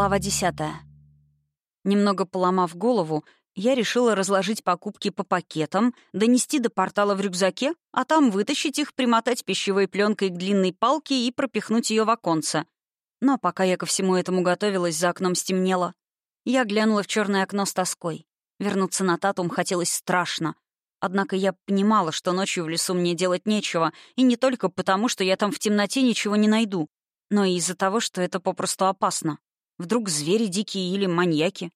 Глава десятая. Немного поломав голову, я решила разложить покупки по пакетам, донести до портала в рюкзаке, а там вытащить их, примотать пищевой пленкой к длинной палке и пропихнуть ее в оконце. Но пока я ко всему этому готовилась, за окном стемнело. Я глянула в черное окно с тоской. Вернуться на Татум хотелось страшно. Однако я понимала, что ночью в лесу мне делать нечего, и не только потому, что я там в темноте ничего не найду, но и из-за того, что это попросту опасно. Вдруг звери дикие или маньяки.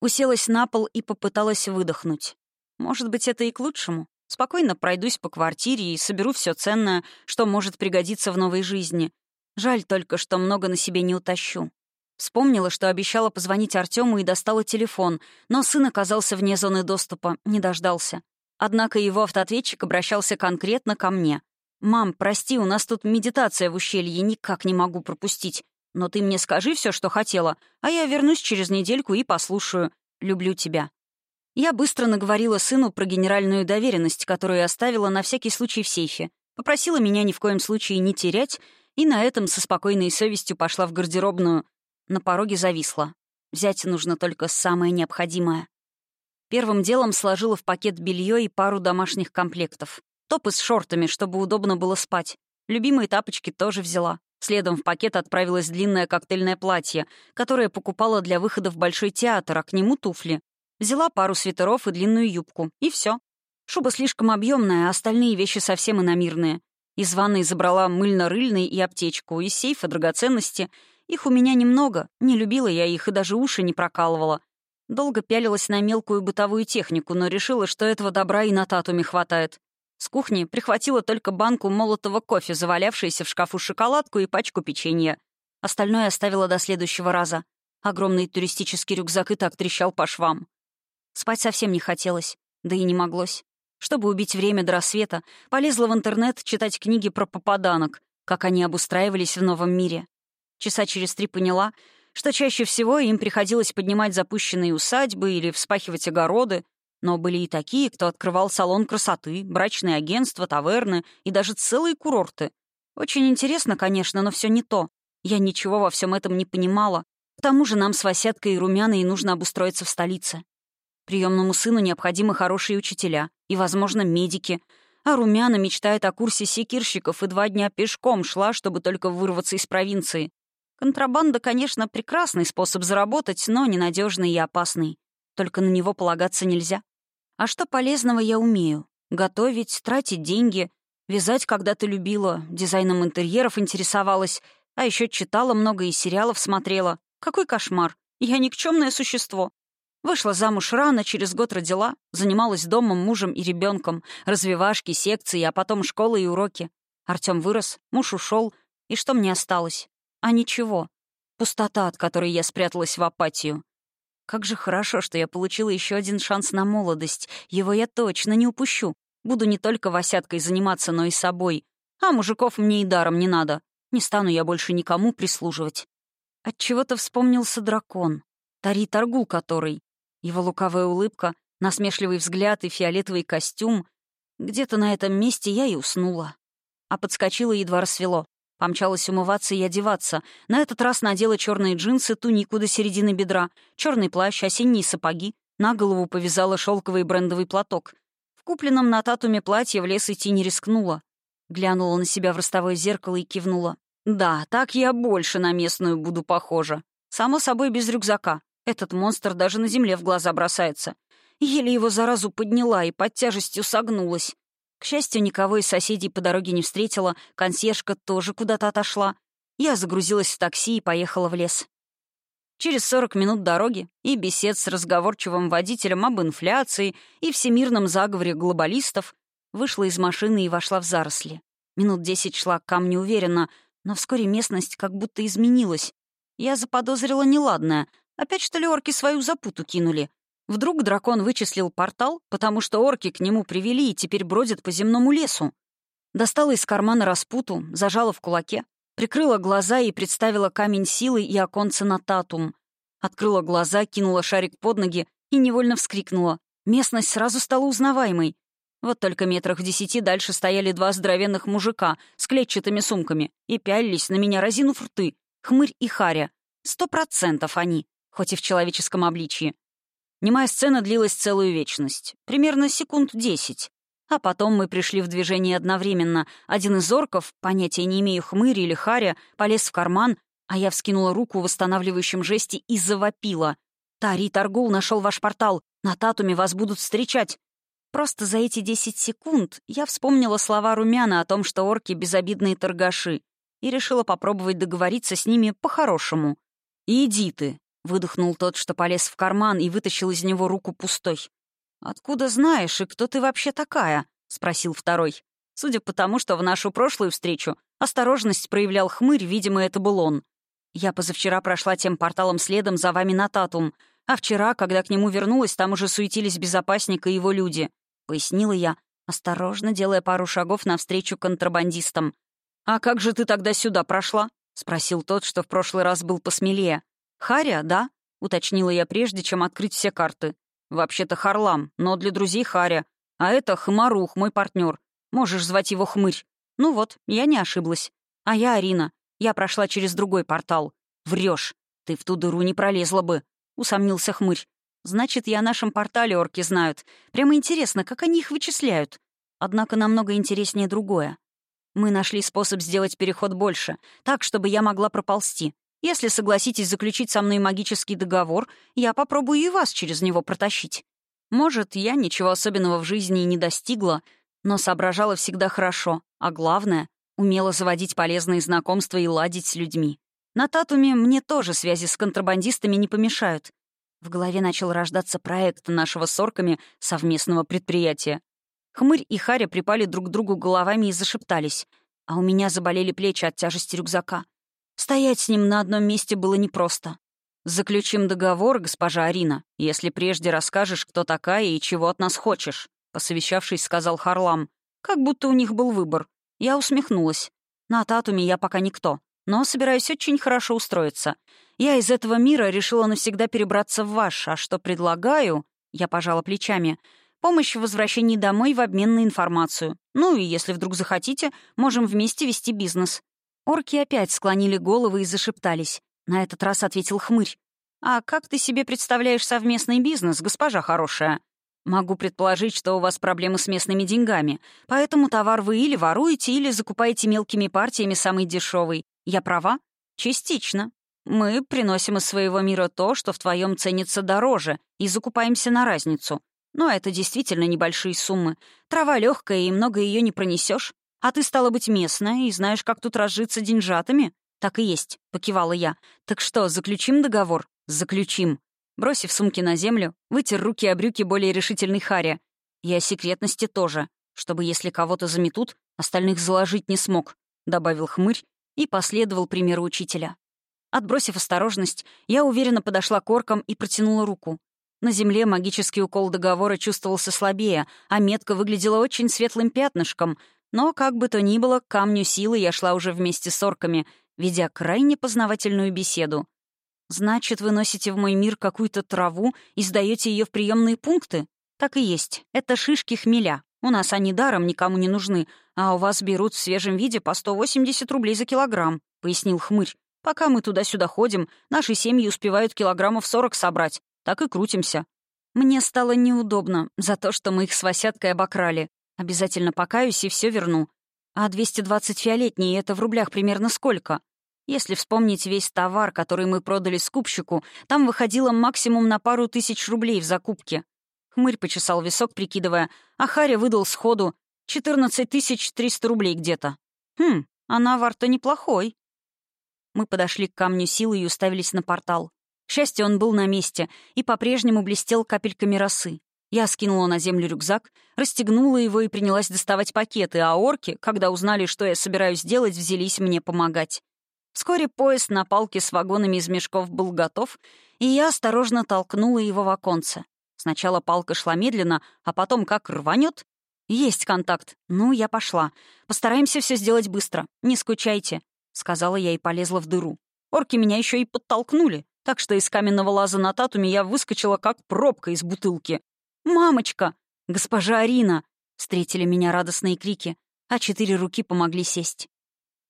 Уселась на пол и попыталась выдохнуть. Может быть, это и к лучшему. Спокойно пройдусь по квартире и соберу все ценное, что может пригодиться в новой жизни. Жаль только, что много на себе не утащу. Вспомнила, что обещала позвонить Артему и достала телефон, но сын оказался вне зоны доступа, не дождался. Однако его автоответчик обращался конкретно ко мне. «Мам, прости, у нас тут медитация в ущелье, никак не могу пропустить. Но ты мне скажи все, что хотела, а я вернусь через недельку и послушаю. Люблю тебя». Я быстро наговорила сыну про генеральную доверенность, которую оставила на всякий случай в сейфе. Попросила меня ни в коем случае не терять, и на этом со спокойной совестью пошла в гардеробную. На пороге зависла. Взять нужно только самое необходимое. Первым делом сложила в пакет белье и пару домашних комплектов. Топы с шортами, чтобы удобно было спать. Любимые тапочки тоже взяла. Следом в пакет отправилось длинное коктейльное платье, которое покупала для выхода в Большой театр, а к нему туфли. Взяла пару свитеров и длинную юбку. И все. Шуба слишком объемная, а остальные вещи совсем иномирные. Из ванной забрала мыльно-рыльный и аптечку, из сейфа драгоценности. Их у меня немного, не любила я их и даже уши не прокалывала. Долго пялилась на мелкую бытовую технику, но решила, что этого добра и на татуме хватает. С кухни прихватила только банку молотого кофе, завалявшуюся в шкафу шоколадку и пачку печенья. Остальное оставила до следующего раза. Огромный туристический рюкзак и так трещал по швам. Спать совсем не хотелось, да и не моглось. Чтобы убить время до рассвета, полезла в интернет читать книги про попаданок, как они обустраивались в новом мире. Часа через три поняла, что чаще всего им приходилось поднимать запущенные усадьбы или вспахивать огороды, но были и такие, кто открывал салон красоты, брачные агентства, таверны и даже целые курорты. Очень интересно, конечно, но все не то. Я ничего во всем этом не понимала. К тому же нам с Васяткой и Румяной нужно обустроиться в столице. Приемному сыну необходимы хорошие учителя и, возможно, медики. А Румяна мечтает о курсе секирщиков и два дня пешком шла, чтобы только вырваться из провинции. Контрабанда, конечно, прекрасный способ заработать, но ненадежный и опасный. Только на него полагаться нельзя. А что полезного я умею? Готовить, тратить деньги, вязать когда-то любила, дизайном интерьеров интересовалась, а еще читала много и сериалов смотрела. Какой кошмар! Я никчемное существо. Вышла замуж рано, через год родила, занималась домом, мужем и ребенком, развивашки, секции, а потом школа и уроки. Артем вырос, муж ушел, и что мне осталось? А ничего. Пустота, от которой я спряталась в апатию. Как же хорошо, что я получила еще один шанс на молодость. Его я точно не упущу. Буду не только восяткой заниматься, но и собой. А мужиков мне и даром не надо. Не стану я больше никому прислуживать. Отчего-то вспомнился дракон. Тари Торгул который. Его лукавая улыбка, насмешливый взгляд и фиолетовый костюм. Где-то на этом месте я и уснула. А подскочила едва рассвело. Помчалась умываться и одеваться. На этот раз надела черные джинсы, тунику до середины бедра, черный плащ, осенние сапоги. На голову повязала шелковый брендовый платок. В купленном на татуме платье в лес идти не рискнула. Глянула на себя в ростовое зеркало и кивнула. «Да, так я больше на местную буду похожа. Само собой, без рюкзака. Этот монстр даже на земле в глаза бросается. Еле его заразу подняла и под тяжестью согнулась. К счастью, никого из соседей по дороге не встретила, консьержка тоже куда-то отошла. Я загрузилась в такси и поехала в лес. Через 40 минут дороги и бесед с разговорчивым водителем об инфляции и всемирном заговоре глобалистов вышла из машины и вошла в заросли. Минут десять шла к камню уверенно, но вскоре местность как будто изменилась. Я заподозрила неладное. Опять что ли орки свою запуту кинули? Вдруг дракон вычислил портал, потому что орки к нему привели и теперь бродят по земному лесу. Достала из кармана распуту, зажала в кулаке, прикрыла глаза и представила камень силы и оконце на татум. Открыла глаза, кинула шарик под ноги и невольно вскрикнула. Местность сразу стала узнаваемой. Вот только метрах в десяти дальше стояли два здоровенных мужика с клетчатыми сумками и пялились на меня разинув рты, хмырь и харя. Сто процентов они, хоть и в человеческом обличье. Немая сцена длилась целую вечность, примерно секунд десять. А потом мы пришли в движение одновременно. Один из орков, понятия не имею, хмырь или харя, полез в карман, а я вскинула руку в восстанавливающем жесте и завопила. «Тари Таргул нашел ваш портал. На Татуме вас будут встречать». Просто за эти десять секунд я вспомнила слова Румяна о том, что орки — безобидные торгаши, и решила попробовать договориться с ними по-хорошему. «Иди ты», — выдохнул тот, что полез в карман и вытащил из него руку пустой. «Откуда знаешь, и кто ты вообще такая?» — спросил второй. Судя по тому, что в нашу прошлую встречу осторожность проявлял хмырь, видимо, это был он. Я позавчера прошла тем порталом следом за вами на Татум, а вчера, когда к нему вернулась, там уже суетились безопасник и его люди. Пояснила я, осторожно делая пару шагов навстречу контрабандистам. «А как же ты тогда сюда прошла?» — спросил тот, что в прошлый раз был посмелее. «Харя, да?» — уточнила я прежде, чем открыть все карты. «Вообще-то Харлам, но для друзей Харя. А это Хмарух, мой партнер. Можешь звать его Хмырь. Ну вот, я не ошиблась. А я Арина. Я прошла через другой портал. Врешь. Ты в ту дыру не пролезла бы», — усомнился Хмырь. «Значит, я о нашем портале орки знают. Прямо интересно, как они их вычисляют. Однако намного интереснее другое. Мы нашли способ сделать переход больше, так, чтобы я могла проползти. Если согласитесь заключить со мной магический договор, я попробую и вас через него протащить. Может, я ничего особенного в жизни и не достигла, но соображала всегда хорошо, а главное — умела заводить полезные знакомства и ладить с людьми. На Татуме мне тоже связи с контрабандистами не помешают. В голове начал рождаться проект нашего с орками совместного предприятия. Хмырь и Харя припали друг к другу головами и зашептались, а у меня заболели плечи от тяжести рюкзака. Стоять с ним на одном месте было непросто. «Заключим договор, госпожа Арина, если прежде расскажешь, кто такая и чего от нас хочешь», посовещавшись, сказал Харлам. Как будто у них был выбор. Я усмехнулась. На Татуме я пока никто, но собираюсь очень хорошо устроиться. Я из этого мира решила навсегда перебраться в ваш, а что предлагаю... Я пожала плечами. Помощь в возвращении домой в обмен на информацию. Ну и если вдруг захотите, можем вместе вести бизнес. Орки опять склонили головы и зашептались. На этот раз ответил хмырь. «А как ты себе представляешь совместный бизнес, госпожа хорошая?» «Могу предположить, что у вас проблемы с местными деньгами, поэтому товар вы или воруете, или закупаете мелкими партиями самый дешевый. Я права?» «Частично. Мы приносим из своего мира то, что в твоем ценится дороже, и закупаемся на разницу. Но это действительно небольшие суммы. Трава легкая, и много ее не пронесешь. «А ты, стала быть, местная и знаешь, как тут разжиться деньжатами?» «Так и есть», — покивала я. «Так что, заключим договор?» «Заключим». Бросив сумки на землю, вытер руки о брюки более решительный Харя. И о секретности тоже, чтобы, если кого-то заметут, остальных заложить не смог, — добавил хмырь и последовал примеру учителя. Отбросив осторожность, я уверенно подошла к оркам и протянула руку. На земле магический укол договора чувствовался слабее, а метка выглядела очень светлым пятнышком, но, как бы то ни было, к камню силы я шла уже вместе с орками, ведя крайне познавательную беседу. «Значит, вы носите в мой мир какую-то траву и сдаете ее в приемные пункты?» «Так и есть. Это шишки хмеля. У нас они даром никому не нужны, а у вас берут в свежем виде по 180 рублей за килограмм», — пояснил хмырь. «Пока мы туда-сюда ходим, наши семьи успевают килограммов 40 собрать. Так и крутимся». Мне стало неудобно за то, что мы их с Васяткой обокрали. Обязательно покаюсь и все верну. А 220 фиолетней — это в рублях примерно сколько? Если вспомнить весь товар, который мы продали скупщику, там выходило максимум на пару тысяч рублей в закупке. Хмырь почесал висок, прикидывая, а Харя выдал сходу 14 тысяч 300 рублей где-то. Хм, а навар-то неплохой. Мы подошли к камню силы и уставились на портал. К счастью, он был на месте и по-прежнему блестел капельками росы. Я скинула на землю рюкзак, расстегнула его и принялась доставать пакеты, а орки, когда узнали, что я собираюсь делать, взялись мне помогать. Вскоре поезд на палке с вагонами из мешков был готов, и я осторожно толкнула его в оконце. Сначала палка шла медленно, а потом как рванет. «Есть контакт. Ну, я пошла. Постараемся все сделать быстро. Не скучайте», — сказала я и полезла в дыру. Орки меня еще и подтолкнули, так что из каменного лаза на татуме я выскочила, как пробка из бутылки. «Мамочка! Госпожа Арина!» Встретили меня радостные крики, а четыре руки помогли сесть.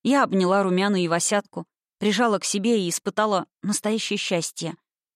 Я обняла румяну и Васятку, прижала к себе и испытала настоящее счастье.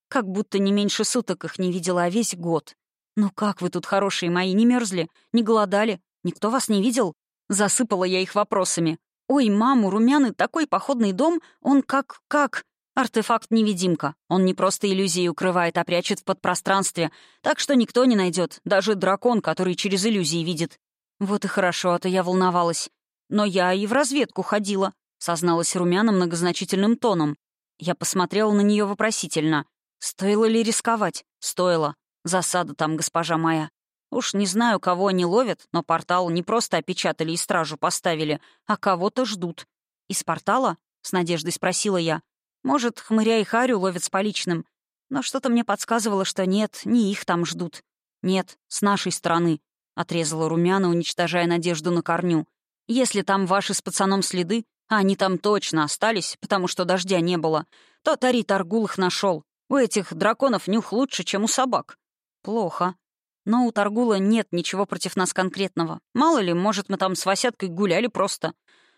Как будто не меньше суток их не видела, а весь год. «Ну как вы тут, хорошие мои, не мерзли, не голодали? Никто вас не видел?» Засыпала я их вопросами. «Ой, маму, румяный такой походный дом, он как... как...» Артефакт-невидимка. Он не просто иллюзии укрывает, а прячет в подпространстве, так что никто не найдет, даже дракон, который через иллюзии видит. Вот и хорошо, а то я волновалась. Но я и в разведку ходила, созналась румяна многозначительным тоном. Я посмотрела на нее вопросительно. Стоило ли рисковать? Стоило. Засада там, госпожа моя. Уж не знаю, кого они ловят, но портал не просто опечатали и стражу поставили, а кого-то ждут. «Из портала?» — с надеждой спросила я. Может, хмыря и харю ловят с поличным. Но что-то мне подсказывало, что нет, не их там ждут. Нет, с нашей стороны, — отрезала румяна, уничтожая надежду на корню. Если там ваши с пацаном следы, а они там точно остались, потому что дождя не было, то Тари Таргул их нашел. У этих драконов нюх лучше, чем у собак. Плохо. Но у Таргула нет ничего против нас конкретного. Мало ли, может, мы там с Васяткой гуляли просто.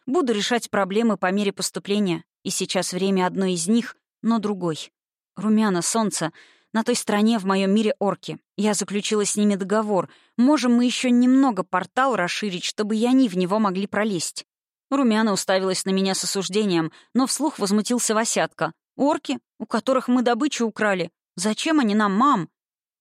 Буду решать проблемы по мере поступления. И сейчас время одной из них, но другой. Румяна, солнце. На той стороне в моем мире орки. Я заключила с ними договор. Можем мы еще немного портал расширить, чтобы и они в него могли пролезть. Румяна уставилась на меня с осуждением, но вслух возмутился Васятка. «Орки, у которых мы добычу украли. Зачем они нам, мам?»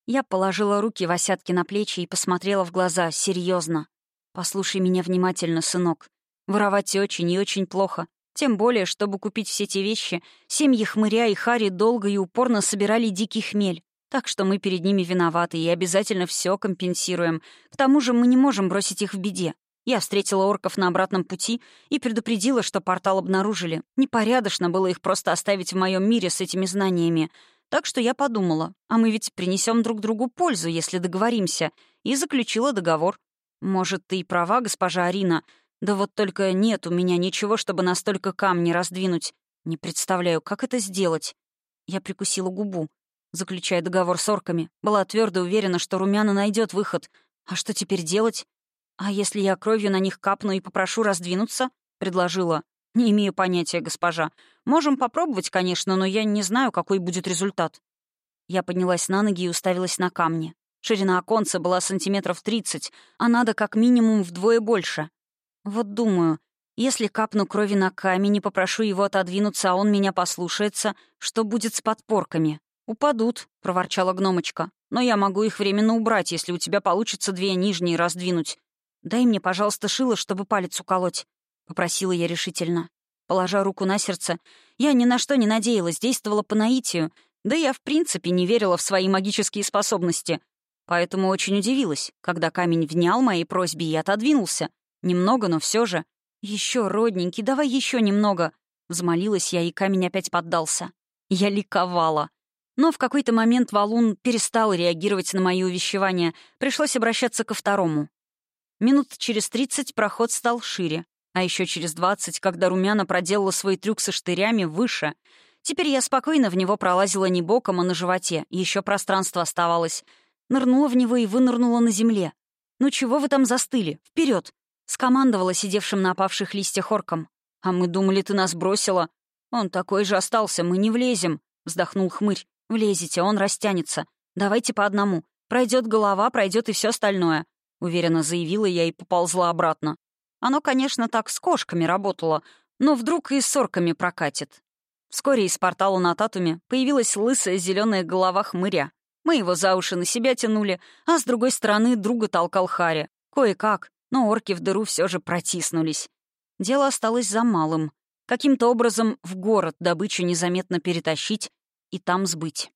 Я положила руки Васятке на плечи и посмотрела в глаза, серьезно. «Послушай меня внимательно, сынок. Воровать очень и очень плохо. Тем более, чтобы купить все эти вещи, семьи Хмыря и Хари долго и упорно собирали дикий хмель. Так что мы перед ними виноваты и обязательно все компенсируем. К тому же мы не можем бросить их в беде. Я встретила орков на обратном пути и предупредила, что портал обнаружили. Непорядочно было их просто оставить в моем мире с этими знаниями. Так что я подумала, а мы ведь принесем друг другу пользу, если договоримся, и заключила договор. Может, ты и права, госпожа Арина, да вот только нет у меня ничего, чтобы настолько камни раздвинуть. Не представляю, как это сделать. Я прикусила губу, заключая договор с орками. Была твердо уверена, что румяна найдет выход. А что теперь делать? А если я кровью на них капну и попрошу раздвинуться? Предложила. Не имею понятия, госпожа. Можем попробовать, конечно, но я не знаю, какой будет результат. Я поднялась на ноги и уставилась на камни. Ширина оконца была сантиметров тридцать, а надо как минимум вдвое больше. Вот думаю, если капну крови на камень и попрошу его отодвинуться, а он меня послушается, что будет с подпорками? «Упадут», — проворчала гномочка. «Но я могу их временно убрать, если у тебя получится две нижние раздвинуть. Дай мне, пожалуйста, шило, чтобы палец уколоть», — попросила я решительно. Положа руку на сердце, я ни на что не надеялась, действовала по наитию, да я в принципе не верила в свои магические способности. Поэтому очень удивилась, когда камень внял моей просьбе и отодвинулся, Немного, но все же. Еще, родненький, давай еще немного. Взмолилась я, и камень опять поддался. Я ликовала. Но в какой-то момент валун перестал реагировать на мои увещевания. Пришлось обращаться ко второму. Минут через тридцать проход стал шире. А еще через двадцать, когда Румяна проделала свой трюк со штырями, выше. Теперь я спокойно в него пролазила не боком, а на животе. Еще пространство оставалось. Нырнула в него и вынырнула на земле. «Ну чего вы там застыли? Вперед! Скомандовала сидевшим на опавших листьях орком. «А мы думали, ты нас бросила. Он такой же остался, мы не влезем», — вздохнул хмырь. «Влезете, он растянется. Давайте по одному. Пройдет голова, пройдет и все остальное», — уверенно заявила я и поползла обратно. Оно, конечно, так с кошками работало, но вдруг и с орками прокатит. Вскоре из портала на Татуме появилась лысая зеленая голова хмыря. Мы его за уши на себя тянули, а с другой стороны друга толкал Харя. Кое-как, но орки в дыру все же протиснулись. Дело осталось за малым. Каким-то образом в город добычу незаметно перетащить и там сбыть.